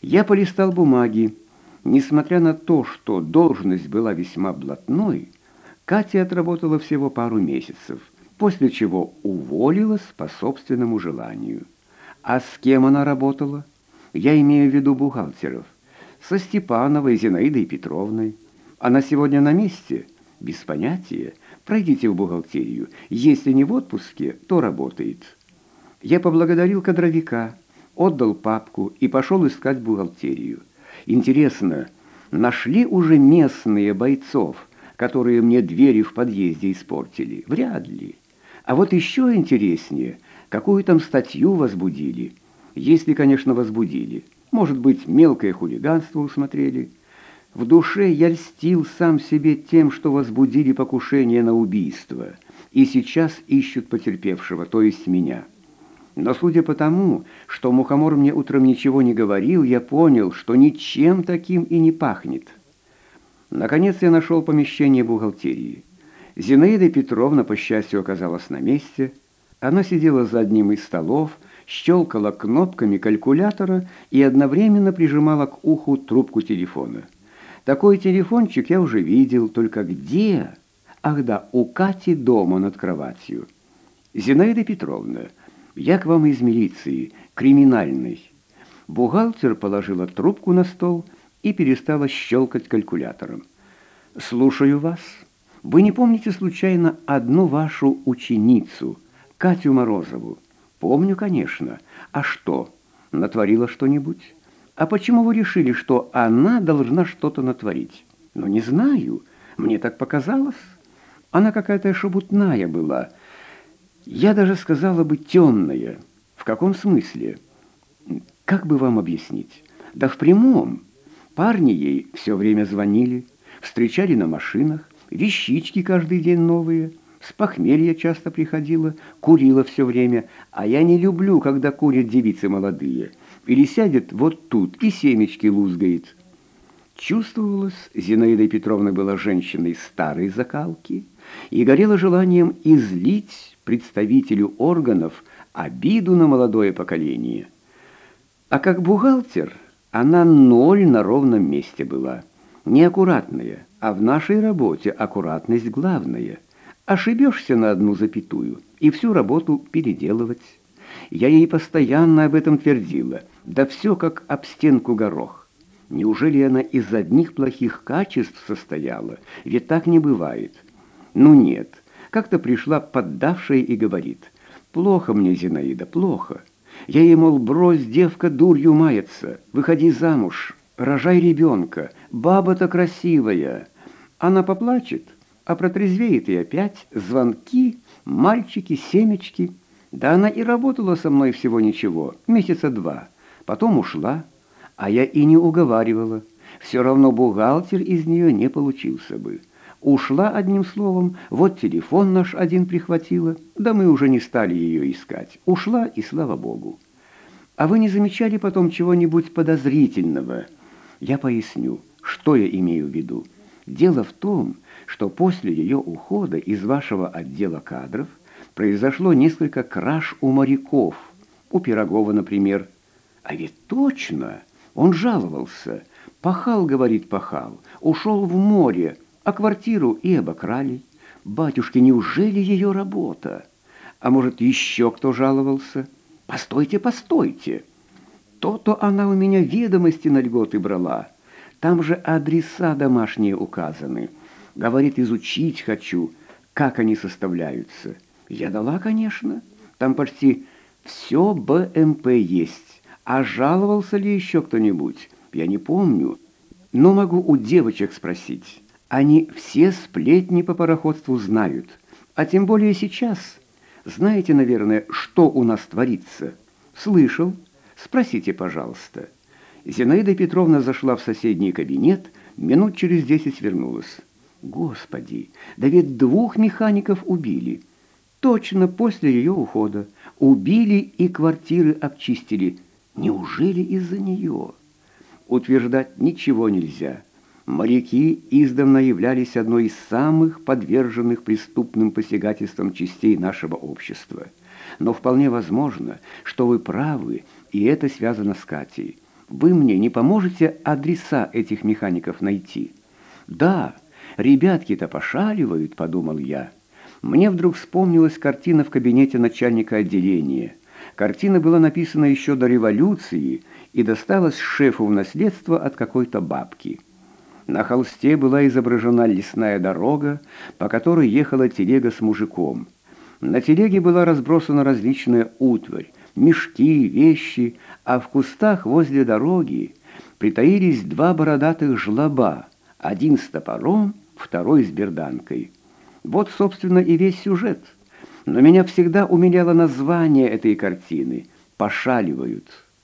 Я полистал бумаги. Несмотря на то, что должность была весьма блатной, Катя отработала всего пару месяцев, после чего уволилась по собственному желанию. А с кем она работала? Я имею в виду бухгалтеров. Со Степановой, Зинаидой Петровной. Она сегодня на месте? Без понятия. Пройдите в бухгалтерию. Если не в отпуске, то работает. Я поблагодарил кадровика, отдал папку и пошел искать бухгалтерию. Интересно, нашли уже местные бойцов, которые мне двери в подъезде испортили? Вряд ли. А вот еще интереснее, какую там статью возбудили. Если, конечно, возбудили. Может быть, мелкое хулиганство усмотрели. В душе я льстил сам себе тем, что возбудили покушение на убийство, и сейчас ищут потерпевшего, то есть меня. Но судя по тому, что Мухомор мне утром ничего не говорил, я понял, что ничем таким и не пахнет. Наконец я нашел помещение бухгалтерии. Зинаида Петровна, по счастью, оказалась на месте. Она сидела за одним из столов, щелкала кнопками калькулятора и одновременно прижимала к уху трубку телефона. Такой телефончик я уже видел, только где? Ах да, у Кати дома над кроватью. Зинаида Петровна, я к вам из милиции, криминальной. Бухгалтер положила трубку на стол и перестала щелкать калькулятором. Слушаю вас. Вы не помните случайно одну вашу ученицу, Катю Морозову? Помню, конечно. А что, натворила что-нибудь? А почему вы решили, что она должна что-то натворить? Ну, не знаю. Мне так показалось. Она какая-то шебутная была. Я даже сказала бы темная. В каком смысле? Как бы вам объяснить? Да в прямом. Парни ей все время звонили, встречали на машинах, вещички каждый день новые. С похмелья часто приходила, курила все время. А я не люблю, когда курят девицы молодые или сядет вот тут и семечки лузгает. Чувствовалось, Зинаида Петровна была женщиной старой закалки и горела желанием излить представителю органов обиду на молодое поколение. А как бухгалтер она ноль на ровном месте была. Неаккуратная, а в нашей работе аккуратность главная. Ошибешься на одну запятую и всю работу переделывать. Я ей постоянно об этом твердила – да все как об стенку горох. Неужели она из одних плохих качеств состояла? Ведь так не бывает. Ну нет, как-то пришла поддавшая и говорит, «Плохо мне, Зинаида, плохо. Я ей, мол, брось, девка, дурью мается, выходи замуж, рожай ребенка, баба-то красивая». Она поплачет, а протрезвеет и опять звонки, мальчики, семечки. Да она и работала со мной всего ничего, месяца два. Потом ушла, а я и не уговаривала. Все равно бухгалтер из нее не получился бы. Ушла одним словом, вот телефон наш один прихватила, да мы уже не стали ее искать. Ушла, и слава богу. А вы не замечали потом чего-нибудь подозрительного? Я поясню, что я имею в виду. Дело в том, что после ее ухода из вашего отдела кадров произошло несколько краж у моряков, у Пирогова, например, а ведь точно, он жаловался. Пахал, говорит, пахал, ушел в море, а квартиру и обокрали. Батюшки, неужели ее работа? А может, еще кто жаловался? Постойте, постойте. То-то она у меня ведомости на льготы брала. Там же адреса домашние указаны. Говорит, изучить хочу, как они составляются. Я дала, конечно. Там почти все БМП есть. А жаловался ли еще кто-нибудь? Я не помню. Но могу у девочек спросить. Они все сплетни по пароходству знают. А тем более сейчас. Знаете, наверное, что у нас творится? Слышал? Спросите, пожалуйста. Зинаида Петровна зашла в соседний кабинет, минут через десять вернулась. Господи, да ведь двух механиков убили. Точно после ее ухода. Убили и квартиры обчистили. Неужели из-за нее? Утверждать ничего нельзя. Моряки издавна являлись одной из самых подверженных преступным посягательствам частей нашего общества. Но вполне возможно, что вы правы, и это связано с Катей. Вы мне не поможете адреса этих механиков найти? Да, ребятки-то пошаливают, подумал я. Мне вдруг вспомнилась картина в кабинете начальника отделения. Картина была написана еще до революции и досталась шефу в наследство от какой-то бабки. На холсте была изображена лесная дорога, по которой ехала телега с мужиком. На телеге была разбросана различная утварь, мешки, вещи, а в кустах возле дороги притаились два бородатых жлоба, один с топором, второй с берданкой. Вот, собственно, и весь сюжет. Но меня всегда умиляло название этой картины «Пошаливают».